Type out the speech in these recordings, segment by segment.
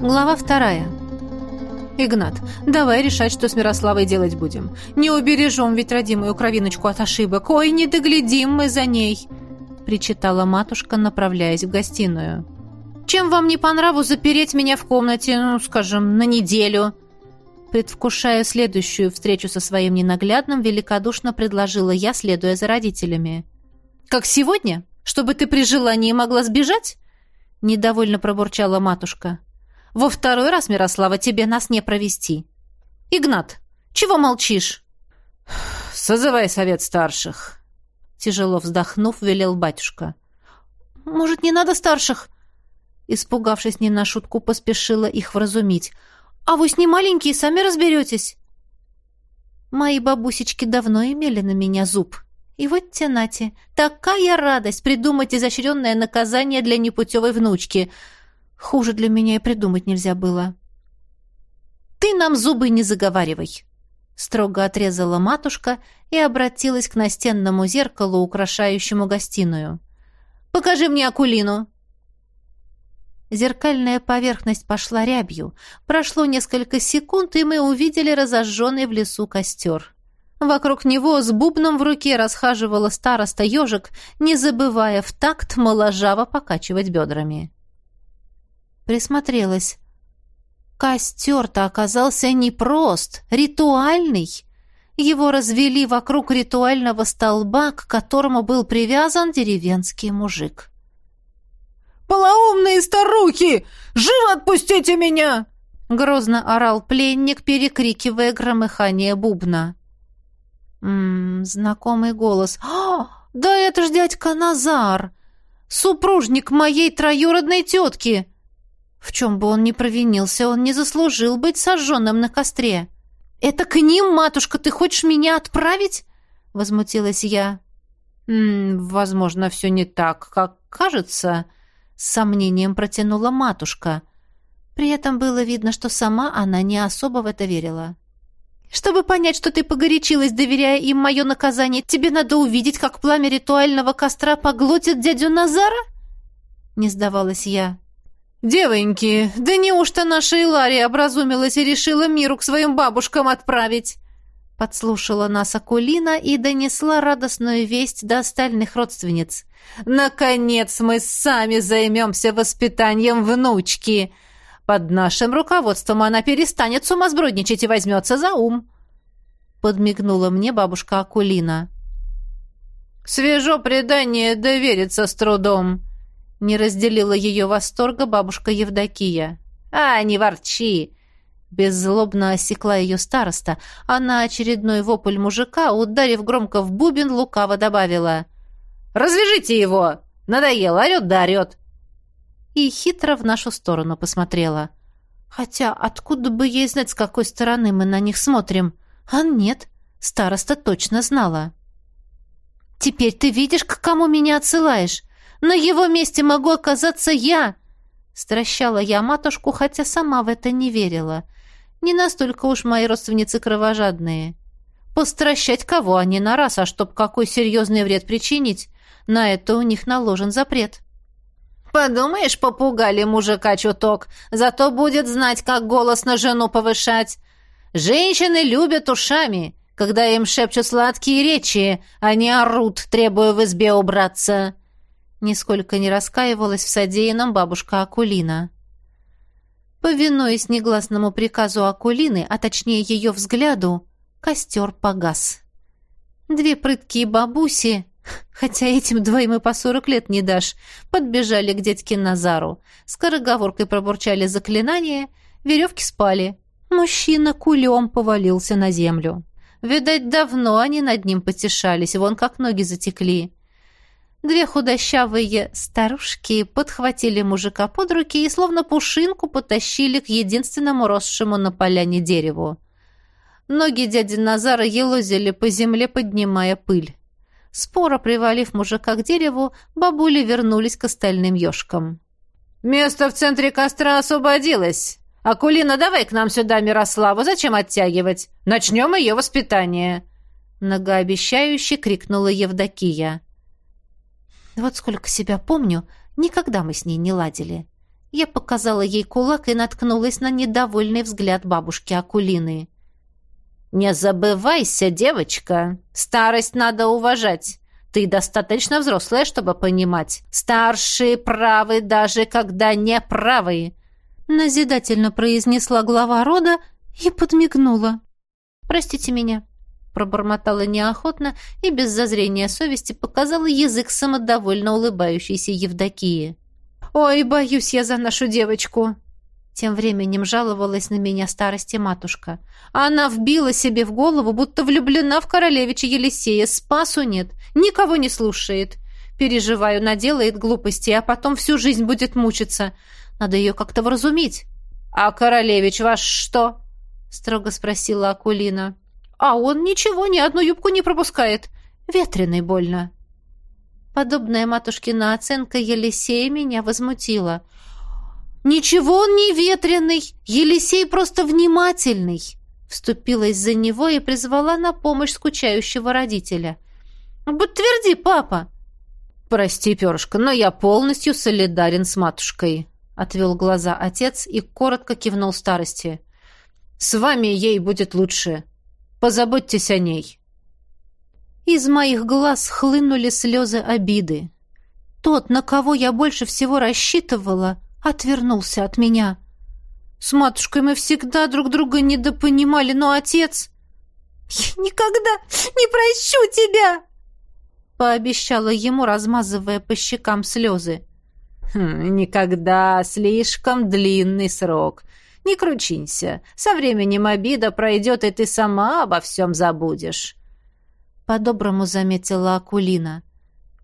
Глава вторая. «Игнат, давай решать, что с Мирославой делать будем. Не убережем ведь родимую кровиночку от ошибок. Ой, не доглядим мы за ней!» причитала матушка, направляясь в гостиную. «Чем вам не по нраву запереть меня в комнате, ну, скажем, на неделю?» Предвкушая следующую встречу со своим ненаглядным, великодушно предложила я, следуя за родителями. «Как сегодня? Чтобы ты при желании могла сбежать?» Недовольно пробурчала матушка. «Во второй раз, Мирослава, тебе нас не провести. Игнат, чего молчишь?» «Созывай совет старших», — тяжело вздохнув, велел батюшка. «Может, не надо старших?» Испугавшись не на шутку, поспешила их вразумить. «А вы с ним маленькие, сами разберетесь». Мои бабусечки давно имели на меня зуб. И вот тянате, такая радость придумать изощренное наказание для непутевой внучки. Хуже для меня и придумать нельзя было. «Ты нам зубы не заговаривай!» Строго отрезала матушка и обратилась к настенному зеркалу, украшающему гостиную. «Покажи мне Акулину!» Зеркальная поверхность пошла рябью. Прошло несколько секунд, и мы увидели разожженный в лесу костер. Вокруг него с бубном в руке расхаживала староста ежик, не забывая в такт моложаво покачивать бедрами. Присмотрелась. Костер-то оказался непрост, ритуальный. Его развели вокруг ритуального столба, к которому был привязан деревенский мужик. «Полоумные старухи! Живо отпустите меня!» Грозно орал пленник, перекрикивая громыхание бубна. Ммм, знакомый голос. «А, да это ж дядька Назар! Супружник моей троюродной тетки!» В чем бы он ни провинился, он не заслужил быть сожженным на костре. «Это к ним, матушка, ты хочешь меня отправить?» — возмутилась я. «М -м, «Возможно, все не так, как кажется», с сомнением протянула матушка. При этом было видно, что сама она не особо в это верила. «Чтобы понять, что ты погорячилась, доверяя им мое наказание, тебе надо увидеть, как пламя ритуального костра поглотит дядю Назара?» Не сдавалась я. «Девоньки, да неужто наша Илария образумилась и решила миру к своим бабушкам отправить?» Подслушала нас Акулина и донесла радостную весть до остальных родственниц. «Наконец мы сами займемся воспитанием внучки. Под нашим руководством она перестанет сумасбродничать и возьмется за ум». Подмигнула мне бабушка Акулина. «Свежо предание, довериться с трудом», — не разделила ее восторга бабушка Евдокия. «А, не ворчи!» Беззлобно осекла ее староста, а на очередной вопль мужика, ударив громко в бубен, лукаво добавила. «Развяжите его! Надоело, орет да орет!» И хитро в нашу сторону посмотрела. «Хотя откуда бы ей знать, с какой стороны мы на них смотрим? А нет, староста точно знала». «Теперь ты видишь, к кому меня отсылаешь? На его месте могу оказаться я!» Стращала я матушку, хотя сама в это не верила. Не настолько уж мои родственницы кровожадные. Постращать кого они на раз, а чтоб какой серьезный вред причинить, на это у них наложен запрет. «Подумаешь, попугали мужика чуток, зато будет знать, как голос на жену повышать. Женщины любят ушами, когда им шепчут сладкие речи, они орут, требуя в избе убраться». Нисколько не раскаивалась в содеянном бабушка Акулина. Повинуясь негласному приказу Акулины, а точнее ее взгляду, костер погас. Две прыткие бабуси, хотя этим двоим и по сорок лет не дашь, подбежали к дядьке Назару, скороговоркой пробурчали заклинания, веревки спали. Мужчина кулем повалился на землю. Видать, давно они над ним потешались, вон как ноги затекли. Две худощавые старушки подхватили мужика под руки и словно пушинку потащили к единственному росшему на поляне дереву. Ноги дяди Назара елозили по земле, поднимая пыль. Споро привалив мужика к дереву, бабули вернулись к остальным ешкам. «Место в центре костра освободилось. Акулина, давай к нам сюда Мирославу. Зачем оттягивать? Начнем ее воспитание!» Многообещающе крикнула Евдокия. Вот сколько себя помню, никогда мы с ней не ладили. Я показала ей кулак и наткнулась на недовольный взгляд бабушки Акулины. «Не забывайся, девочка. Старость надо уважать. Ты достаточно взрослая, чтобы понимать. Старшие правы, даже когда не правы», — назидательно произнесла глава рода и подмигнула. «Простите меня», — пробормотала неохотно и без зазрения совести показала язык самодовольно улыбающейся Евдокии. «Ой, боюсь я за нашу девочку!» Тем временем жаловалась на меня старости матушка. Она вбила себе в голову, будто влюблена в королевича Елисея. Спасу нет, никого не слушает. Переживаю, наделает глупости, а потом всю жизнь будет мучиться. Надо ее как-то вразумить. «А королевич ваш что?» — строго спросила Акулина. «А он ничего, ни одну юбку не пропускает. Ветреный больно». Подобная матушкина оценка Елисея меня возмутила. «Ничего он не ветреный! Елисей просто внимательный!» Вступилась за него и призвала на помощь скучающего родителя. «Подтверди, папа!» «Прости, перышко, но я полностью солидарен с матушкой», — отвел глаза отец и коротко кивнул старости. «С вами ей будет лучше. Позаботьтесь о ней». Из моих глаз хлынули слезы обиды. Тот, на кого я больше всего рассчитывала, отвернулся от меня. С матушкой мы всегда друг друга недопонимали, но отец... «Я никогда не прощу тебя!» пообещала ему, размазывая по щекам слезы. «Хм, «Никогда слишком длинный срок. Не кручинься. Со временем обида пройдет, и ты сама обо всем забудешь». По-доброму заметила Акулина.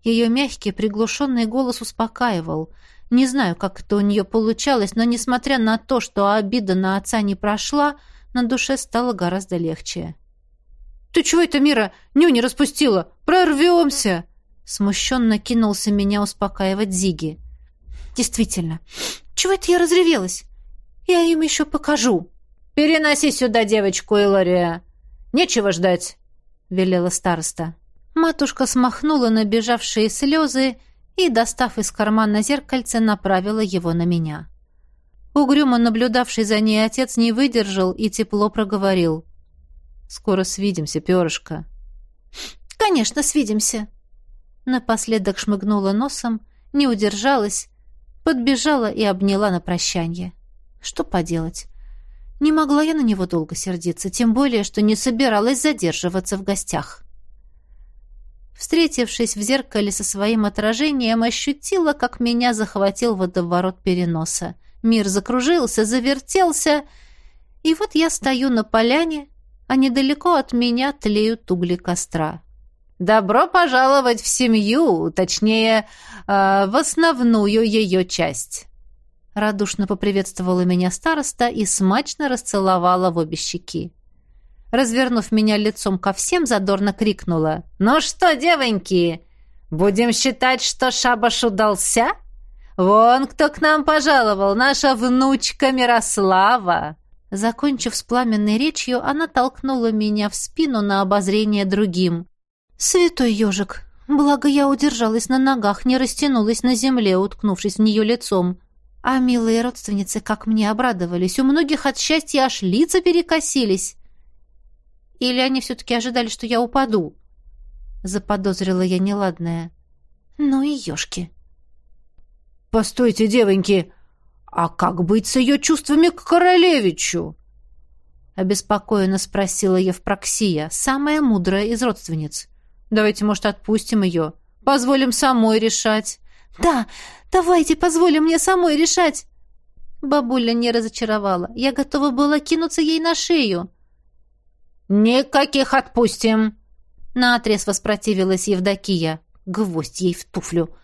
Ее мягкий, приглушенный голос успокаивал. Не знаю, как это у нее получалось, но, несмотря на то, что обида на отца не прошла, на душе стало гораздо легче. «Ты чего это, Мира, нюни распустила? Прорвемся!» Смущенно кинулся меня успокаивать Зиги. «Действительно, чего это я разревелась? Я им еще покажу». «Переноси сюда девочку, Илария. Нечего ждать», — велела староста. Матушка смахнула набежавшие слезы и, достав из кармана зеркальце, направила его на меня. Угрюмо наблюдавший за ней отец не выдержал и тепло проговорил. «Скоро свидимся, перышко». «Конечно, свидимся». Напоследок шмыгнула носом, не удержалась, подбежала и обняла на прощание. Что поделать? Не могла я на него долго сердиться, тем более, что не собиралась задерживаться в гостях. Встретившись в зеркале со своим отражением, ощутила, как меня захватил водоворот переноса. Мир закружился, завертелся, и вот я стою на поляне, а недалеко от меня тлеют угли костра. «Добро пожаловать в семью, точнее, э, в основную ее часть!» Радушно поприветствовала меня староста и смачно расцеловала в обе щеки развернув меня лицом ко всем, задорно крикнула. «Ну что, девоньки, будем считать, что шабаш удался? Вон кто к нам пожаловал, наша внучка Мирослава!» Закончив с пламенной речью, она толкнула меня в спину на обозрение другим. «Святой ежик! Благо я удержалась на ногах, не растянулась на земле, уткнувшись в нее лицом. А милые родственницы как мне обрадовались, у многих от счастья аж лица перекосились. Или они все-таки ожидали, что я упаду?» Заподозрила я неладное. «Ну и ешки». «Постойте, девоньки, а как быть с ее чувствами к королевичу?» Обеспокоенно спросила Евпроксия, самая мудрая из родственниц. «Давайте, может, отпустим ее? Позволим самой решать». «Да, давайте, позволим мне самой решать!» Бабуля не разочаровала. Я готова была кинуться ей на шею. «Никаких отпустим!» Наотрез воспротивилась Евдокия. Гвоздь ей в туфлю.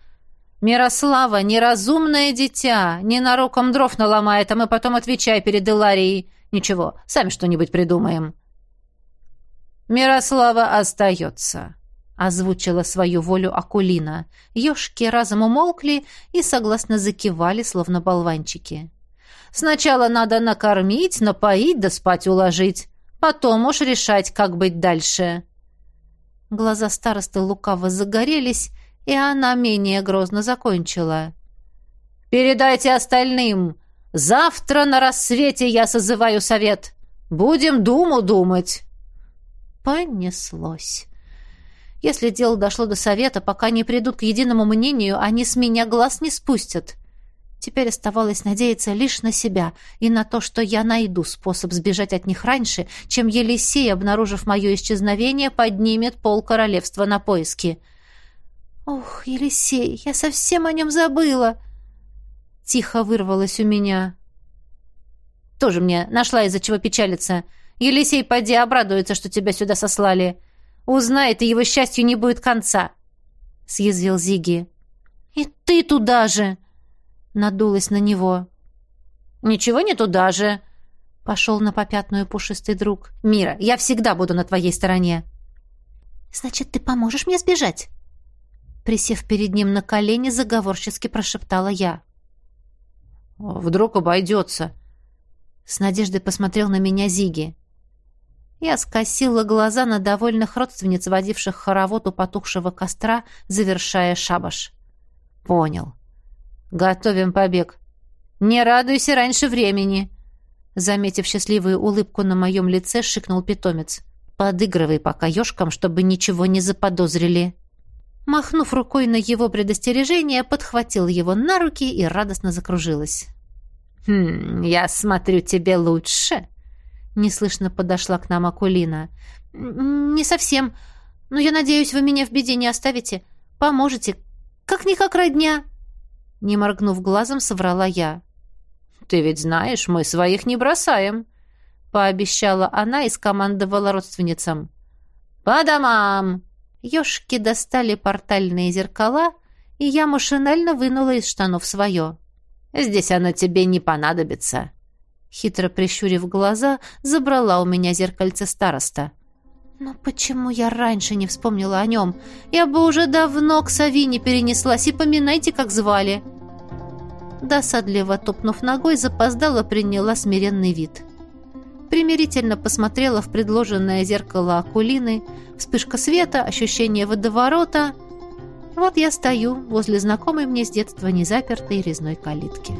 «Мирослава, неразумное дитя! Ненароком дров наломает, а мы потом отвечай перед Иларией. Ничего, сами что-нибудь придумаем». «Мирослава остается», — озвучила свою волю Акулина. Ёшки разом умолкли и согласно закивали, словно болванчики. «Сначала надо накормить, напоить да спать уложить. Потом уж решать, как быть дальше». Глаза старосты лукаво загорелись, и она менее грозно закончила. Передайте остальным. Завтра на рассвете я созываю совет. Будем думу думать». Понеслось. Если дело дошло до совета, пока не придут к единому мнению, они с меня глаз не спустят. Теперь оставалось надеяться лишь на себя и на то, что я найду способ сбежать от них раньше, чем Елисей, обнаружив мое исчезновение, поднимет пол королевства на поиски. «Ох, Елисей, я совсем о нем забыла!» Тихо вырвалось у меня. «Тоже мне нашла из-за чего печалиться. Елисей, поди, обрадуется, что тебя сюда сослали. Узнает, и его счастью не будет конца!» — съязвил Зиги. «И ты туда же!» Надулась на него. «Ничего не туда же!» — пошел на попятную пушистый друг. «Мира, я всегда буду на твоей стороне!» «Значит, ты поможешь мне сбежать?» Присев перед ним на колени, заговорчески прошептала я. «Вдруг обойдется!» С надеждой посмотрел на меня Зиги. Я скосила глаза на довольных родственниц, водивших хоровод у потухшего костра, завершая шабаш. «Понял. «Готовим побег. Не радуйся раньше времени!» Заметив счастливую улыбку на моем лице, шикнул питомец. «Подыгрывай пока ежкам, чтобы ничего не заподозрили». Махнув рукой на его предостережение, подхватил его на руки и радостно закружилась. «Хм, я смотрю, тебе лучше?» Неслышно подошла к нам Акулина. «Не совсем. Но я надеюсь, вы меня в беде не оставите. Поможете. Как-никак родня». Не моргнув глазом, соврала я. «Ты ведь знаешь, мы своих не бросаем», — пообещала она и скомандовала родственницам. «По домам!» Ёшки достали портальные зеркала, и я машинально вынула из штанов свое. «Здесь оно тебе не понадобится», — хитро прищурив глаза, забрала у меня зеркальце староста. «Но почему я раньше не вспомнила о нем? Я бы уже давно к Савине перенеслась, и поминайте, как звали». Досадливо топнув ногой, запоздала приняла смиренный вид. Примирительно посмотрела в предложенное зеркало Акулины, вспышка света, ощущение водоворота. Вот я стою возле знакомой мне с детства незапертой резной калитки.